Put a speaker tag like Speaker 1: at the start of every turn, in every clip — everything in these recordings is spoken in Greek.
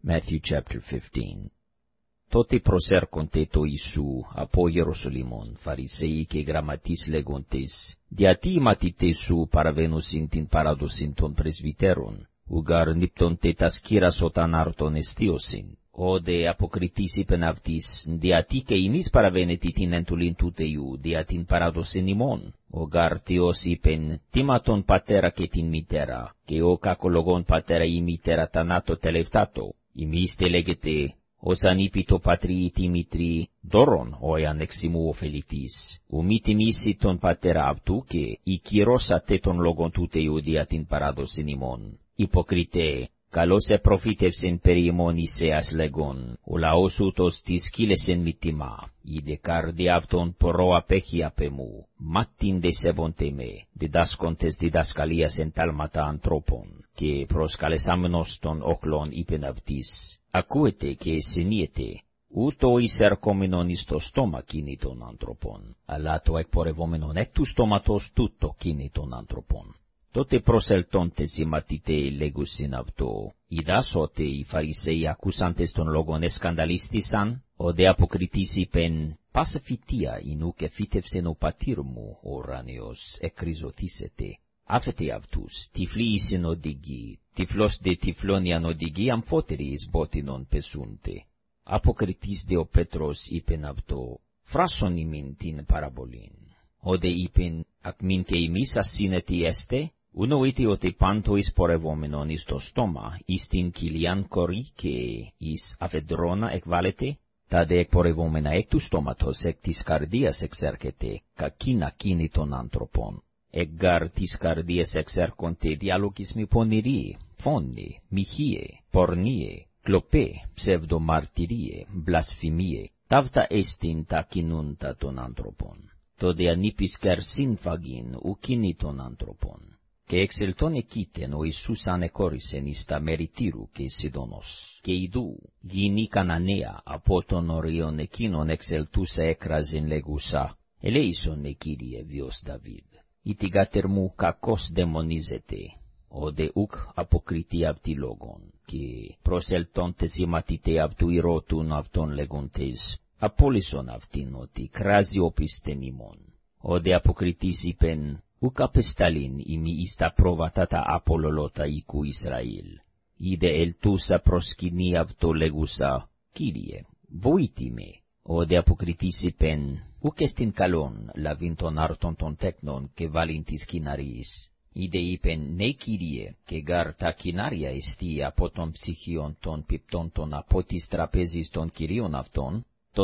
Speaker 1: Matthew chapter 15. Tote proserconte to Isu apo Jerusalimon, farisei και γραμματείς λέγοντες, διατί μαθητές σου παραβαίνουσιν την παράδοσιν των πρεσβυτέρων, ουγαρ νύπτον τε τας κύρας όταν άρτον εστίωσιν. Ode αποκριτής είπεν αυτής, διατί και ημείς παραβαίνετε την εντουλήν του Θεού, δια την παράδοσιν ημών. Ο γαρτιος είπεν, τίμα τον πατέρα και την μητέρα, και ο κακολογόν πατέρα ή μητέρα τανάτο τελευτάτο. Ημείς τε λέγεται, Όσαν είπε το πατρί τη μητρή, δώρον ο εάν εξημού ωφελητής, ου μη τιμήσει τον πατέρα αυτού και η κυρώσατε τον λόγον του Θεού δια την παράδοσιν ημών. Υποκριτέ, καλώς επροφήτευσεν περί ημών Ισαίας λέγον, ο λαός ούτως της κύλεσεν μη τιμά, είδε καρδιά αυτον πορώ απέχει απ' μου, μάτιν δε σεβόντε με, διδάσκοντες διδασκαλίας εν τάλματα ανθρώπων, και προσκαλεσάμενος των όχλων είπεν αυτής, ακούετε και συνείετε, ούτω εις ερχόμενον εις το στόμα κίνη των ανθρώπων, αλλά το εκπορευόμενον εκ του στόματος τούτο κίνη των ανθρώπων. Τότε προσελτώντες οι μαθητέ λέγουσιν αυτό, είδας ότι οι Φαρισαίοι ακούσαντες των λόγων εσκανταλίστησαν, ο δε αποκριτής είπεν, πάσα φυτία εινού και φύτευσεν ο πατήρ μου, ο ουρανιος, εκριζωθήσετε. Άφετε αυτούς, τυφλοί εισιν οδηγοί, τυφλός δε τυφλώνιαν οδηγοί αμφότεροι εις μπότινον πεσούνται. Αποκριτής δε ο Πέτρος είπεν αυτό, φράσον ημίν την παραβολήν. Ο δε είπεν, ακμήν και ημείς ασύνετη έστε, Unoiti ότι πάντο εις πορευόμενον εις το στόμα, εις την κοιλιάν κορή και εις αφεντρώνα εκβάλλεται, τα δε εκπορευόμενα εκ του στόματος εκ της καρδίας εξέρχεται, κακίνα κίνη των άνθρωπων. Εκ γαρ της καρδίας εξέρχονται διάλογισμοι πονηροί, φόνοι, μοιχίε, πορνίε, κλοπέ, ψευδομαρτυρίε, μπλασφημίε, ταύτα εστιν τα κινούντα των άνθρωπων. Το δε ανήπης κερσίν φαγίν ουκίνη των άνθρωπων και εξελτών εκείτεν ο Ιησούς ανεκόρισεν εις τα μεριτήρου και Σιδώνος, και ειδού γινή Κανανέα από τον οριον εκείνον εξελτούσα έκραζεν λέγουσα, ελέησον με Κύριε βιος Δαβίδ, η τηγάτερ μου κακός δαιμονίζεται, ο δε ουκ αποκριθεί απ' τη λόγον, και προσελτώντες οι μαθητέ απ' του ηρώτουν αυτόν λέγοντες, απόλυσον αυτήν ότι κράζει όπιστεν ημών. Ο δε αποκριτής είπεν, ουκ απεσταλήν ημί εις τα πρόβατα τα απολολότα οίκου Ισραήλ. Είδε ελτούσα προσκυνή αυτό λέγουσα, Κύριε, βοήθη με. Ο δε αποκριτής είπεν, ουκ εστιν καλόν λαβήν των άρτων των τέκνων και βάλιν της κοιναρίες. Είδε είπεν, ναι Κύριε, και γαρ τα κοινάρια εστί από των ψυχίων των πιπτών από της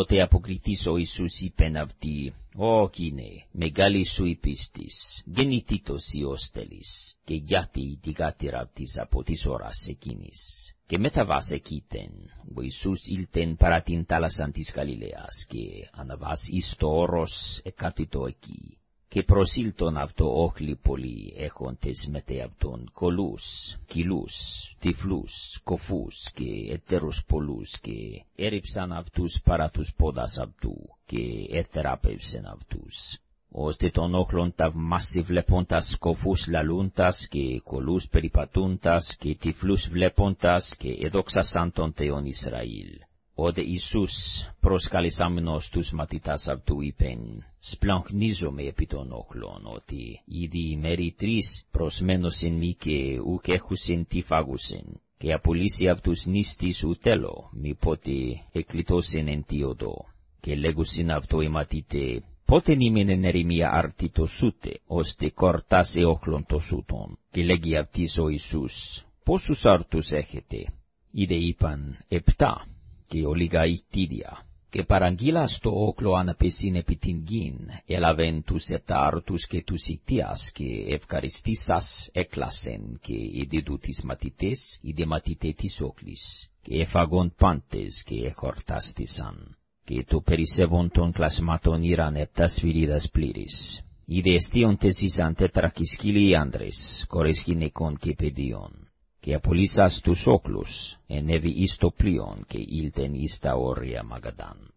Speaker 1: τραπέζης των κυρίων αυτών, τότε αποκριτής ο Ιησούς είπεν αυτή, «Ω κίνε, μεγάλη σου η πίστης, γεννητήτος ή όστελης, και γιατί η τηγάτηρα αυτής από της ώρας εκείνης». Και μεταβάς εκείτεν, ο Ιησούς ήλτεν παρά την θάλασσαν της Γαλιλαίας, και αναβάς εις το όρος εκάθητο εκεί και προσήλτον αυτό όχλη πολύ έχοντες μετε αυτον κολούς, κυλούς, τυφλούς, κοφούς και ετέρους πολλούς και έριψαν αυτούς παρά τους πόδας αυτού και εθεράπευσεν αυτούς. Ώστε τον όχλον ταυμάσι βλέποντας κοφούς λαλούντας και κολούς περιπατούντας και τυφλούς βλέποντας και εδόξασαν τον Θεόν Ισραήλ. Ode Ιησούς προσκαλεσάμενος τους μαθητάς αυτού είπεν, «Σπλαγχνίζομαι επί των όχλων, ότι ήδη οι μεριτρείς προσμένωσιν μη και ουκ έχουσιν τι φάγουσιν, και απολύσει αυτούς νηστής ουτέλο, μη πότε εκλητώσιν εν τι οδό. Και λέγουσιν αυτό οι μαθητέ, πότε νήμεν εν ερημία άρτη το σούτε, ώστε κορτάσε όχλον το σούτον. Και λέγει αυτής ο Ιησούς, πόσους άρτους έχετε; Είδε είπαν, επτά και ολίγα ητίδια. Και παραγγείλας το όκλο αναπεσίν επί την γην, έλαβεν τους επτάρτους και τους ητίας, και ευχαριστήσας έκλασεν, και ειδίδου τις μαθητές, είδε μαθητέ της όκλης, και εφαγον πάντες, και εχορτάστησαν. Και το περισσεύον των κλασμάτων ήραν επτά σφυρίδας πλήρης. Είδε εστίοντες ήσαν τετρακισκύλοι άντρες, κορες γυναικών και παιδίων και απολύσας τους όκλους, ενέβη εις το πλοίον και ήλτεν εις τα όρια Μαγαδάν.